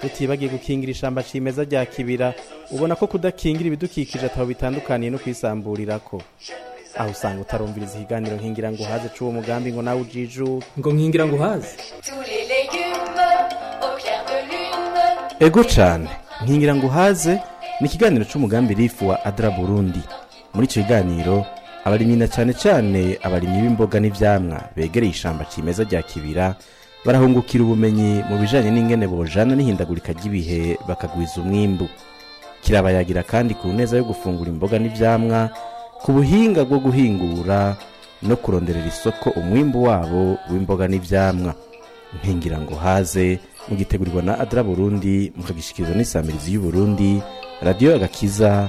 tutibagiye gukingira ishyamba cimeza rya kibira ubona ko kudakingira ibidukikije ataho bitandukaniye no kwisamburira ko aho usanga utarumviriza ikiganiro nkingira ngo uhaze c'uwo mugambi ngo nawe ujiju ngo nkingira ngo uhaze ego cane nkingira ngo uhaze ni ikiganiro c'umugambi rifu wa adra burundi muri ico kiganiro abarimyi na cane cane abarimyi b'imboga n'ivyamwa begereye ishyamba cimeza rya kibira barahungukira ubumenyi mu bijyanye n'ingene bojana n'ihindagurika ry'ibihe bakagwiza umwimbu kirabayagira kandi ku neza yo gufungura imboga n'ibyamwa ku buhinga bwo guhingura no kuronderera isoko umwimbu wabo w'imboga n'ibyamwa ntingira ngo haze mugitegurirwa na adara burundi mukagishikirizwa n'isamirizi y'uburundi radiyo agakiza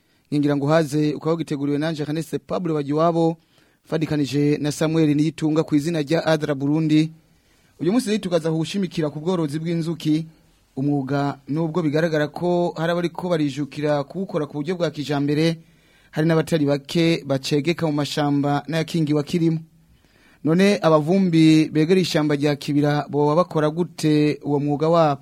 nkingira ngo uhaze ukaba giteguriwe nanjye kanese pablo fadika nije na samuel niyitunga ku kuizina ja adra burundi uyu munsi rero tukazahusha imikira ku bworozi bw'inzuki umwuga nubwo bigaragara ko hari abari ko barijukira kuwukora ku buryo bwa kijambere hari n'abatari bake bacegeka mu mashamba n'ayakingiwa kirimo none abavumbi begera ishyamba rya kibira boba bakora gute uwo mwuga wabo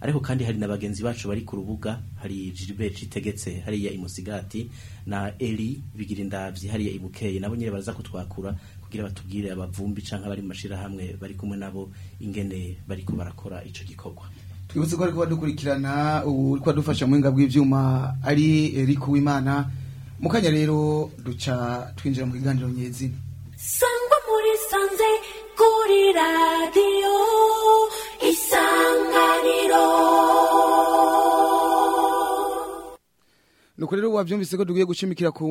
ariko kandi hari na bagenzi bacu bari ku rubuga hari Gilbert Citegetse hariya imusigati na Eli bigira Bigirindavyi hariya ibukeye nabo nyine baraza kutwakura kugira batubwire abavumbi canke bari mashira hamwe bari kumwe nabo ingene bari ko barakora ico gikorwa twibutse ko ariko badukurikirana ubu uriko mu hinga bw'ivyuma ari Eric Uwimana mukanya rero duca twinjira mu kiganiro nyezina sangwa muri sanze 꼬리 라디오 이상가리로 nuko rero wabyumvise ko dugiye gushimikira ku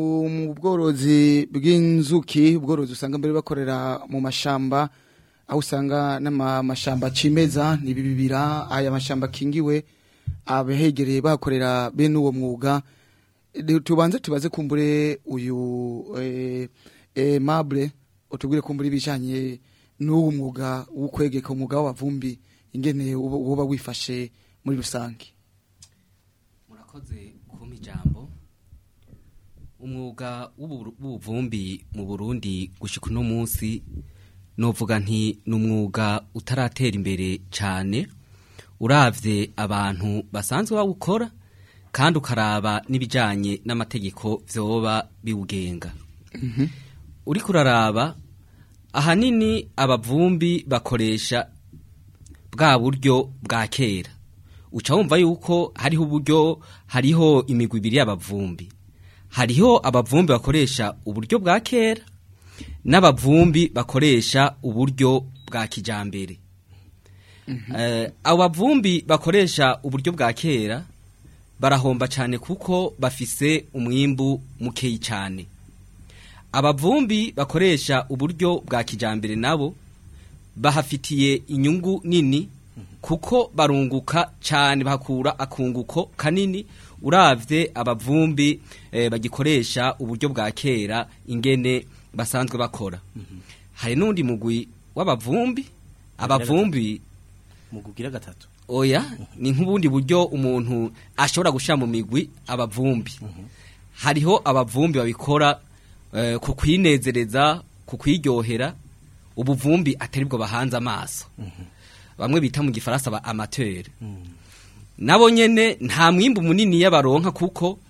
bworozi bw'inzuki ubworozi usanga mbere bakorera mu mashamba aho usanga n'amashyamba cimeza n'ibibira aya mashamba akingiwe abahegereye bakorera bene uwo mwuga tubanze tubaze kumbure uyu eh, eh, mabure utubwire kumbure ibijyanye n'uwo mwuga wo kwegeka umwuga w'abavumbi ingene uba wifashe muri rusange murakoze kumpa ijambo umwuga w'ubuvumbi mu burundi gushyika uno munsi novuga nti ni umwuga utaratera imbere cyane urabye abantu basanzwe bawukora kandi ukaraba n'ibijyanye n'amategeko byoba biwugenga mhm. uri kuraraba ahanini abavumbi bakoresha bwa buryo bwa kera uca wumva yuko hariho uburyo hariho imigwi ibiri y'abavumbi hariho abavumbi bakoresha uburyo bwa kera n'abavumbi bakoresha uburyo bwa kijyambere mhm. eh, abo bavumbi bakoresha uburyo bwa kera barahomba cyane kuko bafise umwimbu mukeya cyane abavumbi bakoresha uburyo bwa kijambere nabo bahafitiye inyungu nini kuko barunguka cyane bakura akunguko kanini urabye abavumbi eh, bagikoresha uburyo bwa kera ingene basanzwe bakora hari n'undi mugwi w'abavumbi abavumbi mugugira gatatu oya ni nk'ubundi buryo umuntu ashobora gushyira mu migwi abavumbi mhm. hariho abavumbi babikora Eh, kukwinezereza kwinezereza ku kwiryohera ubuvumbi atari bwo amaso mhm. bamwe bita mu gifaransa ba amateri mhm. nabo nyene nta mwimbu munini y'abaronka kuko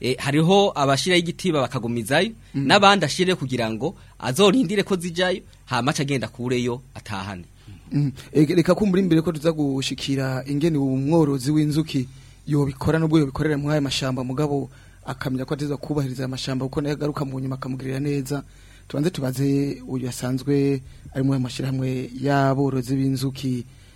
e, hariho abashyiraho igiti bakagumizayo mm. n'abandi ashyire kugira ngo azorindire ko zijyayo hamaca agenda akureyo atahane mm. e, reka kumbura imbere ko tuza gushikira ingene ubu mworozi w'inzuki yobikora n'ubwo yobikorera muri ayo mashyamba mugabo akamenya ko ateza kubahiriza amashamba kuko nayo agaruka mu nyuma akamugirira neza tubanze tubaze uyu asanzwe ari muri amashyirahamwe y'aborozi b'inzuki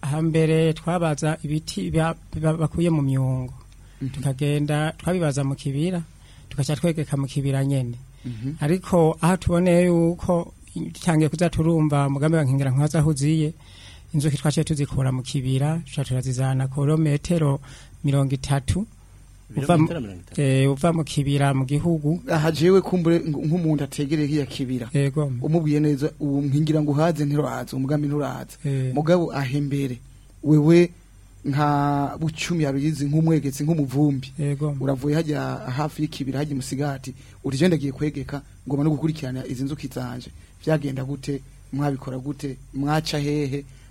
hambere twabaza ibiti bakuye mu myongo mhm. tukagenda twabibaza mu kibira tukaca twegeka mu kibira nyene mhm. ariko aho tuboneye yuko tangiye kuza turumva mugambe bankingira nkaza huziye inzuki twaciye tuzikura mu kibira tuca turazizana kilometero mirongo itatu uva mu eh, kibira mu gihugu ahajewe ah, kumbure nk'umuntu ategereye hiya kibira yego umubwiye neza uwo nkingira ngo uhaze ntirahaze umugambi nturahaze eh. mugabo ahembere wewe nka bucumi yabigize nk'umwegetse nk'umuvumbi uravuye hajya hafi y'ikibira hajya umusigati urije ndagiye kwegeka ngo no gukurikirana izi nzuki zanje byagenda gute mwabikora gute mwaca hehe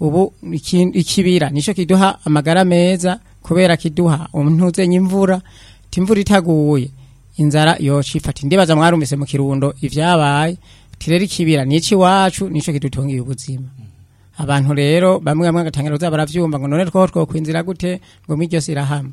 ubu ikibira nicyo kiduha amagara meza kubera kiduha umuntu imvura imvura itaguye inzara yocifata indibaza mwarumvise mu kirundo ivyabaye tireri kibira nici wacu nico kidutungiye ubuzima abantu rero bamwe bamwe gatangira kuza baravyumva ngo none two twokwinzira gute ngo miryo sirahamwe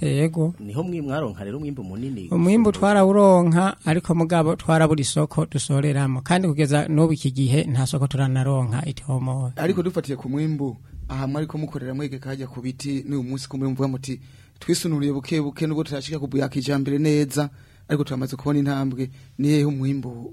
yego niho mwaronka rero umwimbo munini umwimbo twarawuronka ariko mugabo twarabura isoko dusoreramo kandi kugeza n'ubu iki gihe nta soko turanaronka itomo ariko dufatiye ku mwimbo aha mwariko mukorera mwege kajya ku biti n'uyu munsi kumwe mvuga muti twisunuriye buke buke nubwo turashika ku yakijambere neza ariko turamaze kubona intambwe ni hehe umwimbo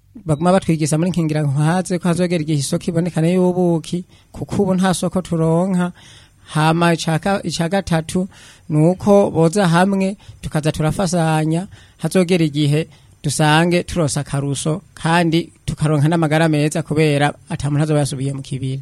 baguma batwigiza muri nkingira nkahaze ko hazogera igihe isoko ibonekane y'ubuki kuko ubu nta soko turonka hama icya gatatu ni uko boza hamwe tukaza turafasanya hazogera igihe dusange turosa akaruso kandi tukaronka n'amagara meza kubera atamuntu azoba yasubiye mu kibira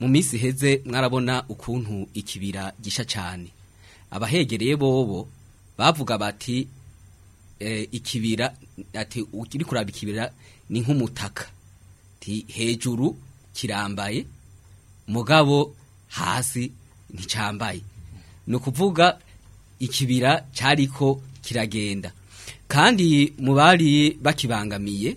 mu minsi iheze mwarabona ukuntu ikibira gisha cyane abahegereye bobo bavuga bati eh, ikibira ati ukiri kuraba ikibira ni nk'umutaka ti hejuru kirambaye mugabo hasi nticyambaye ni kuvuga ikibira cyariko kiragenda kandi mu bari bakibangamiye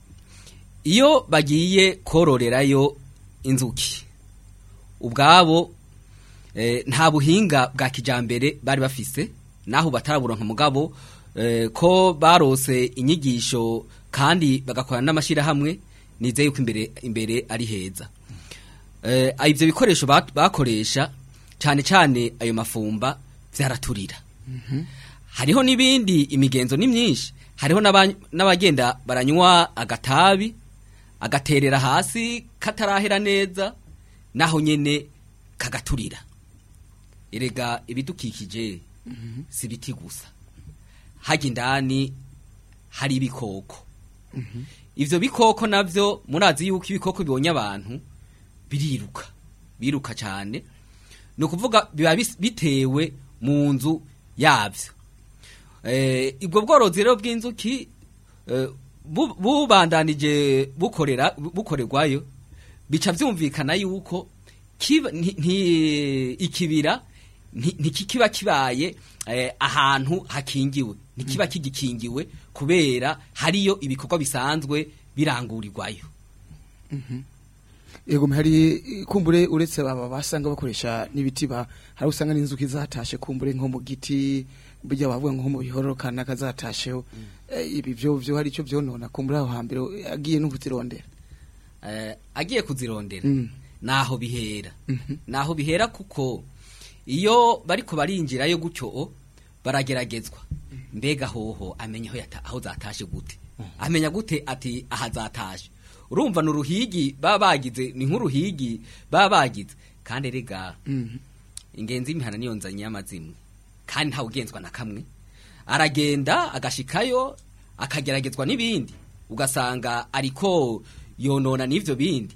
iyo bagiye kororerayo inzuki ubwabo Eh, nta buhinga bwa kijambere bari bafise naho nka mugabo eh, ko barose inyigisho kandi bagakorana n'amashyirahamwe nize yuko imbere imbere ari heza eh, ibyo bikoresho bakoresha cyane cyane ayo mafumba byaraturira mhm. hariho n'ibindi imigenzo ni myinshi hariho n'abagenda baranywa agatabi agaterera hasi katarahera neza naho nyine kagaturira erega ibidukikije mhm. si gusa hajya hari ibikoko mhm. ibyo bikoko nabyo murazi yuko ibikoko bibonye abantu biriruka biruka cyane ni ukuvuga biba bitewe mu nzu yabyo eh, ubwo bworozi rero bw'inzuki eh, bubandanije bukorerwayo bica byumvikana yuko ikibira kiba kibaye eh, ahantu hakingiwe ntikiba kigikingiwe kubera hariyo ibikorwa bisanzwe birangurirwayo mhm. yego hari kumbure uretse baba basanga bakoresha n'ibitiba hari usanga n'inzuki zatashe kumbure nko mu giti burya bavuga nko mu bihororokana kazatasheho mm. eh, ibi byo byo hari icyo byonona kumbure aho hambere agiye no eh, agiye kuzirondera mm. naho bihera mhm. naho bihera kuko iyo bari kubarinjirayo gutyo barageragezwa mbega hoho amenya aho zatashe gute amenya gute ati aha urumva ni uruhigi baba ni nk'uruhigi baba bagize kandi rega mm-hmm. ingenzi ’imihana niyo nzanye y'amazimwe kandi ntawe ugenzwa na kamwe aragenda agashikayo akageragezwa n'ibindi ugasanga ariko yonona n'ibyo bindi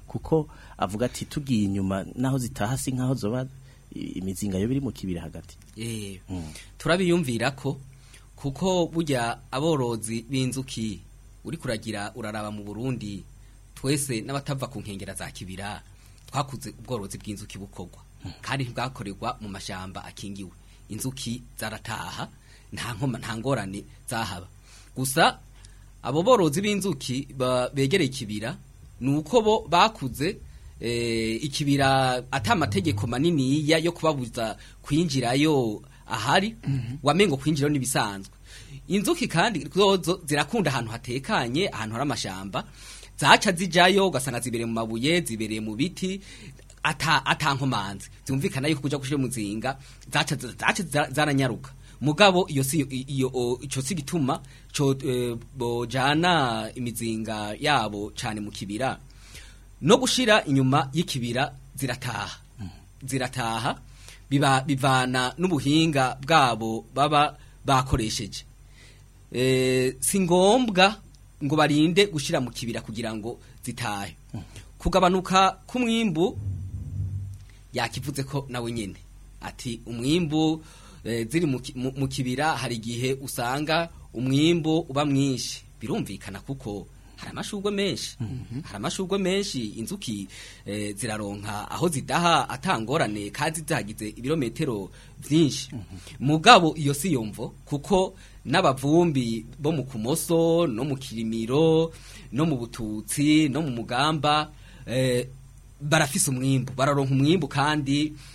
kuko avuga ati tugiye inyuma naho zitaha si nkaho zoba imizinga yo biri mu kibiri hagati eh, hmm. turabiyumvira ko kuko burya aborozi b'inzuki uri kuragira uraraba mu burundi twese n'abatava ku nkengera za kibira twakuze ubworozi bw'inzuki bukogwa hmm. kandi ntibwakorerwa mu mashyamba akingiwe inzuki zarataha nta nkoma nta ngorane zahaba gusa abo borozi b'inzuki begereye ikibira ni uko bo bakuze Eh, ikibira ata amategeko manini yo kubabuza kwinjirayo ahari mhm. wamengo kwinjira n'ibisanzwe inzuki kandi zirakunda ahantu hatekanye ahantu hari amashamba zaca zijayo ugasanga zibereye mu mabuye zibereye mu biti atankomanzi zumvikana yuko kujya gushyira muzinga zaca zaranyaruka mugabo iyo si iyo icyo si gituma eh, bojana imizinga yabo cyane mu kibira no gushira inyuma y'ikibira zirataha zirataha bivana n'ubuhinga bwabo baba bakoresheje eh, si ngombwa ngo barinde gushyira mu kibira kugira ngo zitahe kugabanuka k'umwimbu yakivuze ko nawe nyine ati umwimbu eh, ziri mu kibira hari igihe usanga umwimbo uba mwinshi birumvikana kuko hari amashurwe menshi mhm. hari amashurwe menshi inzuki eh, ziraronka aho zidaha atangorane kandi zagize ibirometero byinshi mhm. mugabo iyo si yomvo kuko n'abavumbi bo mu kumoso no mu kirimiro no mu bututsi no mu mugamba eh, barafise umwimbu bararonka umwimbu kandi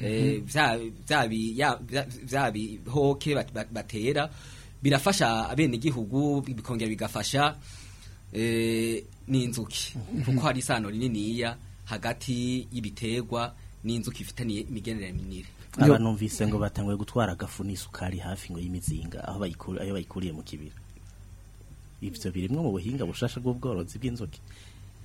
mhm. eh, vya bihoke batera birafasha abenegihugu bikongera bigafasha eh, n'inzuki mhm. kuko hari isano rininiya hagati yibitegwa n'inzuki ifitaniye imigenere minire aba numvise ngo batangwe gutwara agafu n'isukari hafi ngo y'imizinga aho bayikuriye mu kibira ibyo birimo mu buhinga bushasha bw'ubworozi bw'inzuki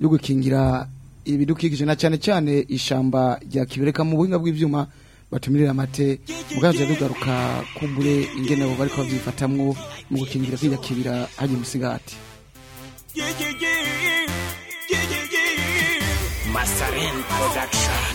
yo gukingira ibidukikije na cyane cyane ishamba rya kibereka mu buhinga bw'ibyuma batumirira amate mugaje dugaruka kumbure ingene bo bariko bavyifatamwo mu gukingira kwirya kibira hajye musigati Masaren Production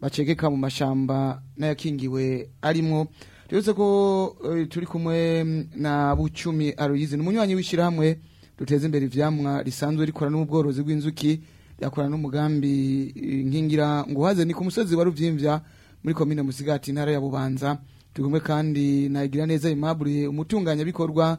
bacegeka mu mashamba n'ayakingiwe arimo turutse ko eh, turi kumwe na Bucumi Aloyize ni umunywanyi w'ishyirahamwe duteza imbere ivyamwa risanzwe rikora n'ubworozi bw'inzuki yakora n'umugambi eh, nkingira ngo uhaze ni ku musozi wa Ruvyimvya muri komine Musigati intara ya Bubanza tugombe kandi nagira neza Aimable umutunganyabikorwa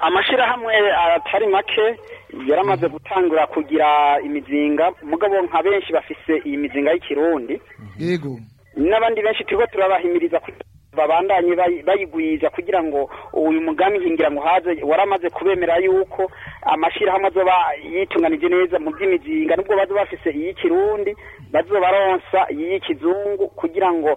amashyirahamwe eh, atari make yaramaze gutangura kugira imizinga mugabo nka benshi bafise iyi mizinga y'ikirundi n'abandi benshi turiho turabahimiriza kugira babandanye bayigwiza kugira ngo uyu mugambi ngira ngo haze waramaze kubemera yuko amashyirahamwe azoba yitunganije neza mu by'imizinga nubwo bazoba bafise iy'ikirundi baronsa iy'ikizungu kugira ngo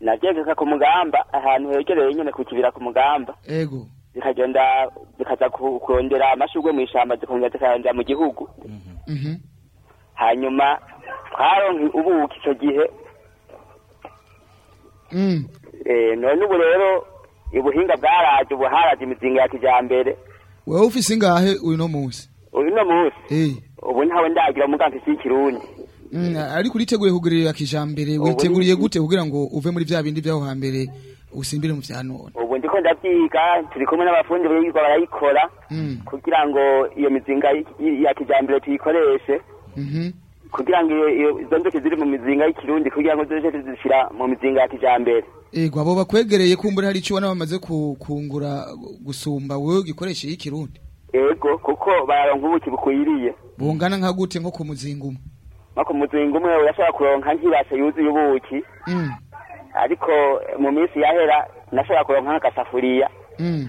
nabyegeka ku mugamba ahantu hegereye nyine ku kibira ku mugamba yego zikagenda zikaza kurondera amashugwe mu ishyamba zikongera zikayanjya mu gihugu mhm. hanyuma twaronka ubuki icyo gihe mm. eh, none ubu rero ubuhinga bwaraje ubu imizinga ya kijyambere wowe ufise ingahe uyu no munsi uyu no munsi eh. ubu ntawe ndagira umugambi w'ikirundi mm, ariko uriteguye kugurira kijambere witeguriye gute kugira ngo uve muri bya bindi byaho hambere usimbire mu bya none ubu ndiko ndabyiga turi kumwe n'abafundi biga barayikora mm. kugira ngo iyo mizinga ya kijambere tuyikoreshe mhm. kugira ngo izo nzuki ziri mu mizinga y'ikirundi kugira ngo zije zishyira mu mizinga ya kijyambere yego abo bakwegereye kumbura hari icyo ubona bamaze kungura gusumba wowe gikoresheje y'ikirundi yego kuko baronka ubuki bukwiriye bungana nka gute nko ku muzinga umwe nko ku muzinga umwe urashobora kuronka nk'ibase yuzuye ubuki mm. ariko mu minsi yahera nashobora kuronka nk'agasafuriya mm.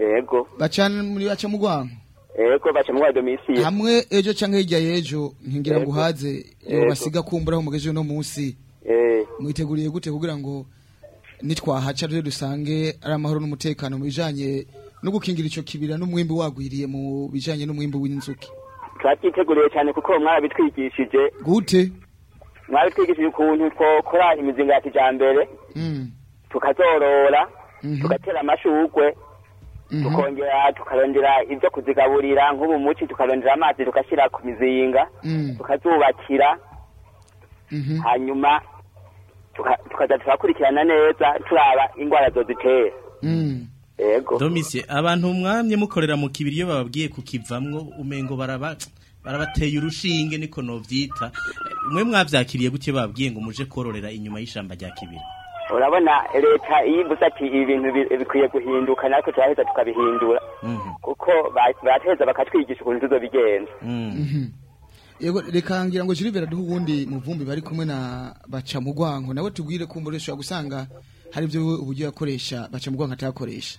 yego mm. bacana muri baca mu rwanda yego baca mu hamwe ejo cyangwa hirya y'ejo nkingira ngo uhaze basiga kumbura aho mugejeje uno munsi eh. mwiteguriye gute kugira ngo nitwahaca rero dusange ari amahoro n'umutekano mu bijyanye no gukingira icyo kibira n'umwimbi wagwiriye mu bijyanye n'umwimbi w'inzuki turabyiteguye cyane kuko mwabitwigishije gute mwabitwigishije ukuntu twakora imizinga ya kijyambere hmm. tukazorora hmm. tugatera amashugwe hmm. tukongera tukarondera ibyo kuzigaburira nk'ubu muci tukarondera amazi tugashyira ku mizinga tukazubakira hanyuma tukajya tuhakurikirana neza turaba indwara zodutera mm. yego domise abantu mwamye mukorera mu kibiri iyo bababwiye kukivamwo umengo baraba barabateye urushinge niko novyita mwe mwavyakiriye gute babwiye ngo muje kororera inyuma y'ishamba rya kibiri urabona leta yivuze ati ibintu bikwiye guhinduka natwe turaheza tukabihindura mhm. kuko bateza bakatwigisha ukuntu tuzobigenza mhm. Mhm. yego reka ngira ngo Julivera duhe ubundi muvumbi bari kumwe na baca mu gwanko nawe tubwire ko umburesha gusanga hari byo ubugiye yakoresha baca mu gwanko atakoresha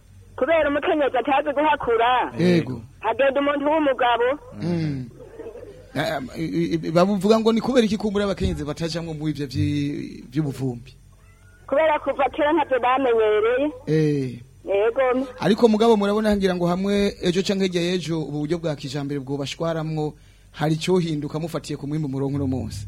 kubera umukenyezi atazi guhakura hagenda umuntu w'umugabo hmm. bamuvuga ngo ni kubera iki kumbura abakenyezi batajamwo mu ibyo by'ubuvumbi kubera kuva kera ntabyo bamenyereye ariko mugabo murabona ngira ngo hamwe ejo cyangwa hirya y'ejo ubu buryo bwa kijambere bwubashwaramwo hari icyo hinduka mufatiye ku mwimbo umurongo uno munsi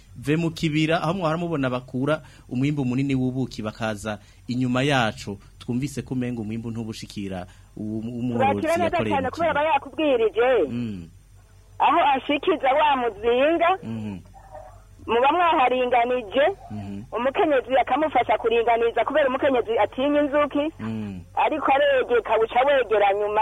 ve mu kibira aho mwahora bakura umwimbu munini w'ubuki bakaza inyuma yacu twumvise ko umenga umwimbu ntubushikira umworozi yakoreye mu kibira mm. aho ashikiza wa muzinga mm. muba mwaharinganije mhm. umukenyezi akamufasha kuringaniza kubera umukenyezi atinya inzuki mm. ariko aregeka buca wegera nyuma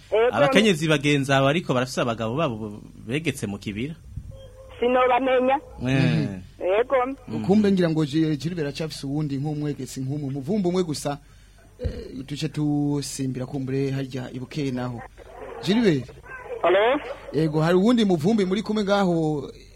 eh, abakenyezi bagenzi aba ariko barafise abagabo babo begetse mu kibira sinobamenya yego eh. hmm. kumbe ngira ngo kiri biracafise uwundi nk'umwegesi nk'umu muvumba umwe gusa tuce tusimbira kumbure harya ibukeye naho jiribere yego hari uwundi muvumbi muri kumwe ngaho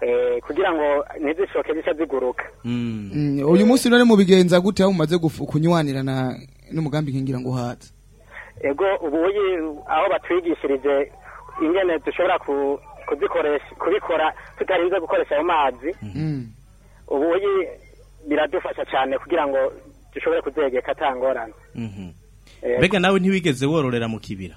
eh, kugira ngo ntizishoke zica ziguruka mm. uyu munsi rero mu bigenza gute aho mumaze kunywanira n'umugambi nkingira ngo uhatse ubu aho batwigishirije ingene dushobora kubikora tutarinze gukoresha ayo mazi mm-hmm. ubu biradufasha cyane kugira ngo dushobore kuzegeka atangorane mm-hmm. eh, mbega nawe ntiwigeze wororera mu kibira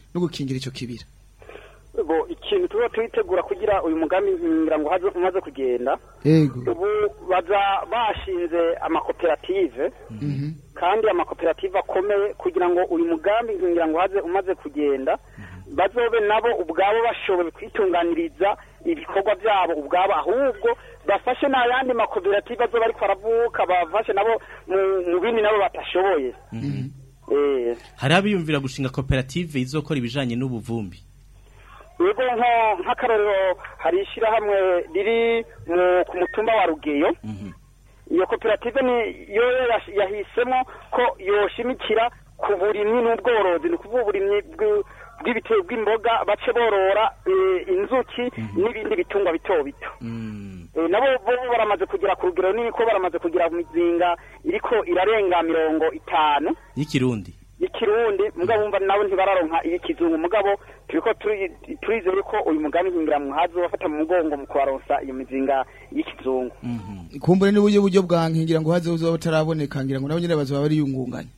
no gukingira icyo kibira bo ikintu tuba twitegura kugira uyu mugambi ngira ngo haze umaze kugenda yego ubu baza bashinze amakoperative mhm. kandi amakoperative akomeye kugira ngo uyu mugambi ngira ngo haje umaze kugenda mhm. bazobe nabo ubwabo bashoboye kwitunganiriza ibikorwa byabo ubwabo ahubwo bafashe n'ayandi makoperative azoba ariko aravuka bafashe nabo mu bindi nabo batashoboye mhm. eh. hari abiyumvira gushinga koperative izokora ibijanye n'ubuvumbi yego nk'akarorero hari ishyirahamwe riri ku mutumba wa rugeyo mhm. iyo koperative yo yahisemo ko yoshimikira ku burimyi n'ubworozi ni ukuvuga uburimyi bw'ibitero bw'imboga bace borora eh, inzuki mhm. n'ibindi bitungwa bito bito mm. eh, nabo bo baramaze kugera ku rugero runini ko baramaze kugera ku mizinga iriko irarenga mirongo itanu y'ikirundi y'ikirundi mugabo wumva mm. nabo ntibararonka iy'ikizungu mugabo turiko turizeye ko uyu mugambi nkingira muhazo bafata mu mugongo mu kubaronsa iyo mizinga y'ikizungu mm-hmm. kumbure n'uburyo buryo bwa nkingira ngo haze buzoba butaraboneka ngira ngo nabo nyene bazoba bariyungunganya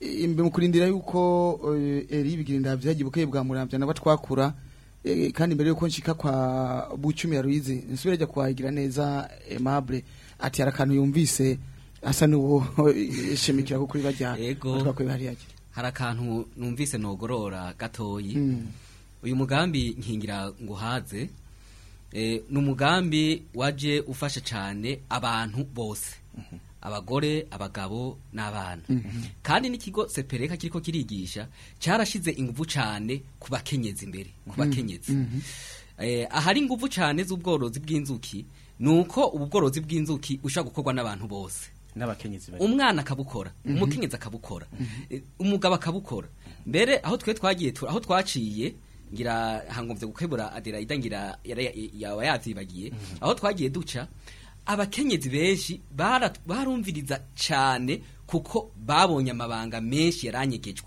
mu mukurindira yuko eh, eri bigira ndavyagibuke bwa murambya nabo twakura Eh, kandi mbere yuko nshika kwa bucumi yaruyize nsubire ajya kwahigira neza aimable eh, ati hari yumvise asa n'uwo shimikira ko kuri bajya hari akantu numvise nogorora gatoyi hmm. uyu mugambi nkingira ngo haze eh, ni umugambi waje ufasha cyane abantu bose mhm. abagore abagabo n'abana mhm. kandi n'ikigo sepereka kiriko kirigisha cyarashize ingufu cyane ku bakenyezi imbere ku mhm. bakenyezi mhm. Eh, ahari ingufu cyane z'ubworozi bw'inzuki ni uko ubu bworozi bw'inzuki ushobora gukorwa n'abantu bose umwana akabukora umukenyezi akabukora eh, umugabo akabukora mbere aho twe twagiye aho twaciye ngira hangomvye gukebura aderaida ngira yaba yazibagiye aho twagiye duca abakenyezi benshi barumviriza cyane kuko babonye amabanga menshi yaranyegejwe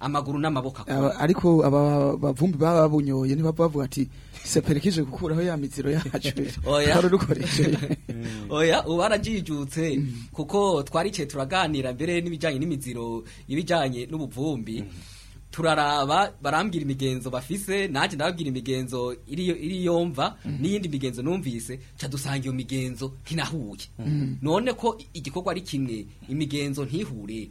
amaguru n'amaboko ariko aba bavumbi baba bunyoye ni bavuga ati seperekije gukuraho ya mitiro yacu oya oya ubarajijutse kuko twarice turaganira mbere n'ibijyanye n'imiziro ibijyanye n'ubuvumbi mm. turaraba barambwira imigenzo bafise nanjye ndababwira imigenzo iri yomva mm. n'iyindi migenzo numvise nca dusanga iyo migenzo ntinahuye mm. none ko igikorwa ari kimwe imigenzo ntihure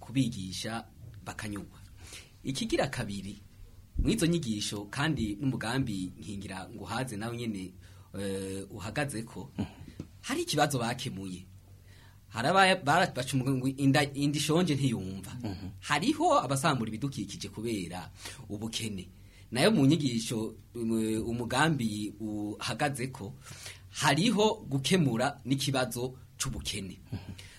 kubigisha bakanyugwa ikigira kabiri mu nyigisho kandi n'umugambi nkingira ngo uhaze nawe nyine eh, uhagaze ko mhm. hari ikibazo bakemuye baca inda ishonje ntiyumva mhm. hariho abasambura ibidukikije kubera ubukene nayo mu nyigisho umugambi uhagaze ko hariho gukemura n'ikibazo cy'ubukene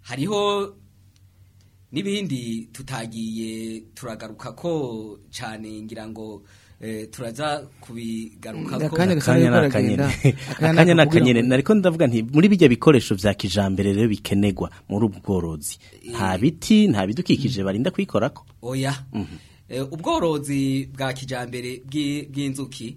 hariho n'ibindi tutagiye turagaruka ko cyane ngira ngo eh, turaza kubigaruka ko akanya n'akanyene ariko ndavuga nti muri bijya bikoresho bya kijambere rero bikenegwa muri ubworozi nta eh, biti nta bidukikije mm. barinda kuyikorako oya mhm. eh, ubworozi bwa kijambere bw'inzuki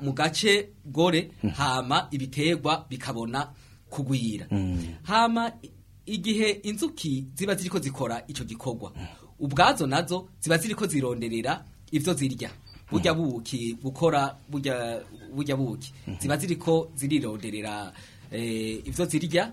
mu gace gore hama ibitegwa bikabona kugwira hama igihe inzuki ziba ziriko zikora icyo gikogwa. ubwazo nazo ziba ziriko zironderera ibyo zirya burya mm-hmm. buki gukora burya buki mm-hmm. ziba ziriko zirironderera eh, ibyo zirya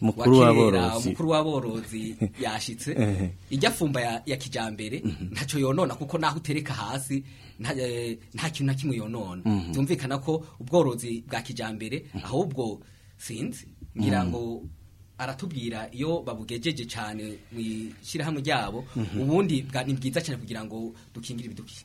mukuru w'aborozi umukuru uh, w'aborozi yashitse ijya fumba ya, ya kijambere mm -hmm. ntaco yonona kuko naho utereka hasi nta eh, kintu na kimwe yonona mm -hmm. ko ubworozi bwa kijambere mm -hmm. ahubwo sinzi ngira mhm. ngo aratubwira iyo babugejeje cyane mu hamwe ryabo mhm. ubundi ni bwiza cyane kugira ngo dukingire ibiduki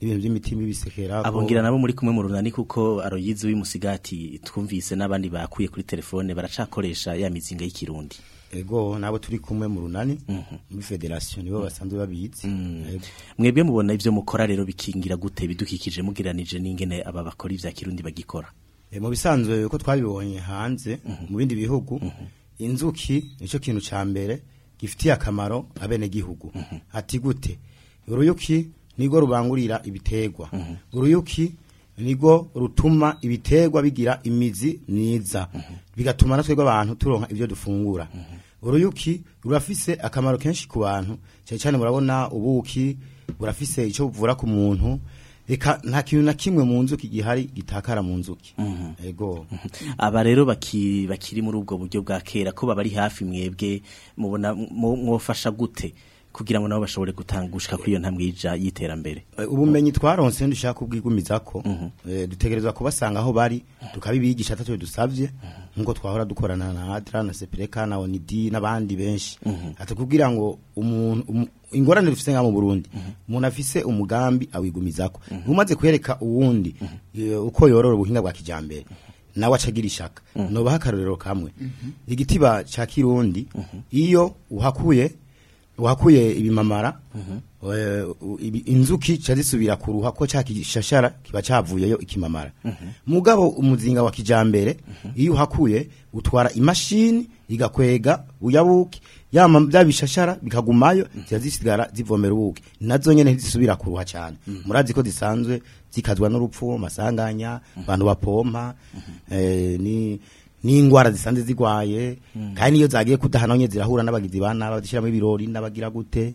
ibintu by'imitima ibisekera abongira nabo muri kumwe mu runani kuko aroyizi w'imusigati twumvise n'abandi bakuye kuri telefone baracakoresha ya mizinga y'ikirundi ego nabo turi kumwe mu runani mhm. muri federasiyo nibo basanzwe babitse mm. mwebwe mubona ibyo mukora rero bikingira gute bidukikije mugereranije n'ingene aba bakora ibya kirundi bagikora eh, mu bisanzwe ko twabibonye hanze mhm. mu bindi bihugu mhm. inzuki nicyo kintu cya mbere gifitiye akamaro abenegihugu ati gute uruyuki Nigo rubangurira ibiterwa mhm. uruyuki nirwo rutuma ibitegwa bigira imizi myiza mhm. bigatuma natwe abantu turonka ibyo dufungura mhm. uruyuki rurafise akamaro kenshi ku bantu cyane cyane murabona ubuki burafise icyo buvura ku muntu reka nta kintu na kimwe mu nzuki gihari gitakara mu nzuki yego aba rero bakiri muri ubwo buryo bwa kera ko baba ari hafi mwebwe mubona mwofasha gute kugira ngo nabo bashobore gutangushika kuri iyo ntambwe y'iterambere eh, ubumenyi twaronse dushaka kubwigumiza ko mhm. eh, dutegereza kubasanga aho bari mhm. tukabibigisha atatu dusabye mhm. nkuko twahora dukorana na Adra na Sepreka na Onidi n'abandi benshi atakubwira ngo umuntu um, ingorane dufite nka mu Burundi umuntu afise umugambi ko umaze kwereka uwundi eh, uko yorora ubuhinga bwa kijambere na acagira ishaka nobaha akarorero kamwe igitiba cha kirundi iyo uhakuye wakuye ibimamara mhm. eh, inzuki cyazisubira kuruha ko cya gishashara kiba cyavuyeyo ikimamara mhm. mugabo umuzinga wa kijyambere mhm. iyo uhakuye utwara imashini igakwega uyabuke yama bya bishashara bikagumayo zizisigara zivomera ubuke nazo nyene ntizisubira kuruha cyane murazi ko zisanzwe zikazwa n'urupfu masanganya abantu bapompa eh ni n'indwara zisanze zigwaye mm-hmm. kandi iyo zagiye kudahananye zirahura n'abagizi ba nabi badishiramo ibirori n'abagira gute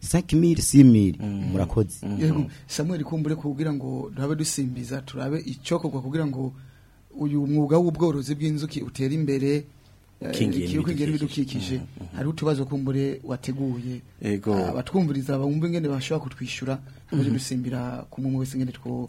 cinq 5000 6000 murakoze yego Samuel kumbure kugira ngo turabe dusimbiza turabe icyo kugwa kugira ngo uyu mwuga w'ubworozi bw'inzuki utera imbere eh, kingira ibidukikije mm, mm, mm. hariho utubazo kumbure wateguye abatwumviriza ah, bumva ingene bashobora kutwishyura baje mm-hmm. dusimbira ku muntu wese ingene twakora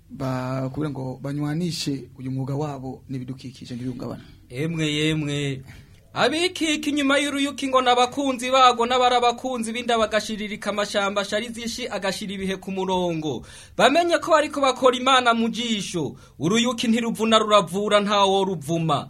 kugira ngo banywanishe uyu mwuga wabo n'ibidukikije n'ibihungabana yemwe yemwe abikika inyuma y'uruyuki ngo nabakunzi bago n'abarabakunzi b’inda bagashiririka amashamba asharizishi agashira ibihe ku murongo bamenye ko bariko bakora imana mu jisho uruyuki ntiruvuna ruravura ntawo ruvuma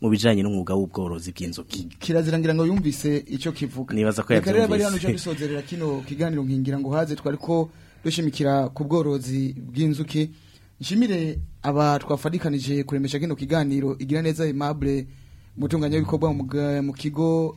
mu bijyanye n'umwuga w'ubworozi bw'inzuki kirazira ngira ngo yumvise icyo kivuga nibaza ko yabyumvise reka rero bari hano duce dusozerera kino kiganiro nkingira ngo uhaze twari ko dushimikira ku bworozi bw'inzuki nshimire aba twafatikanije kuremesha kino kiganiro igira neza aimable umutunganyi w'ibikorwa mu kigo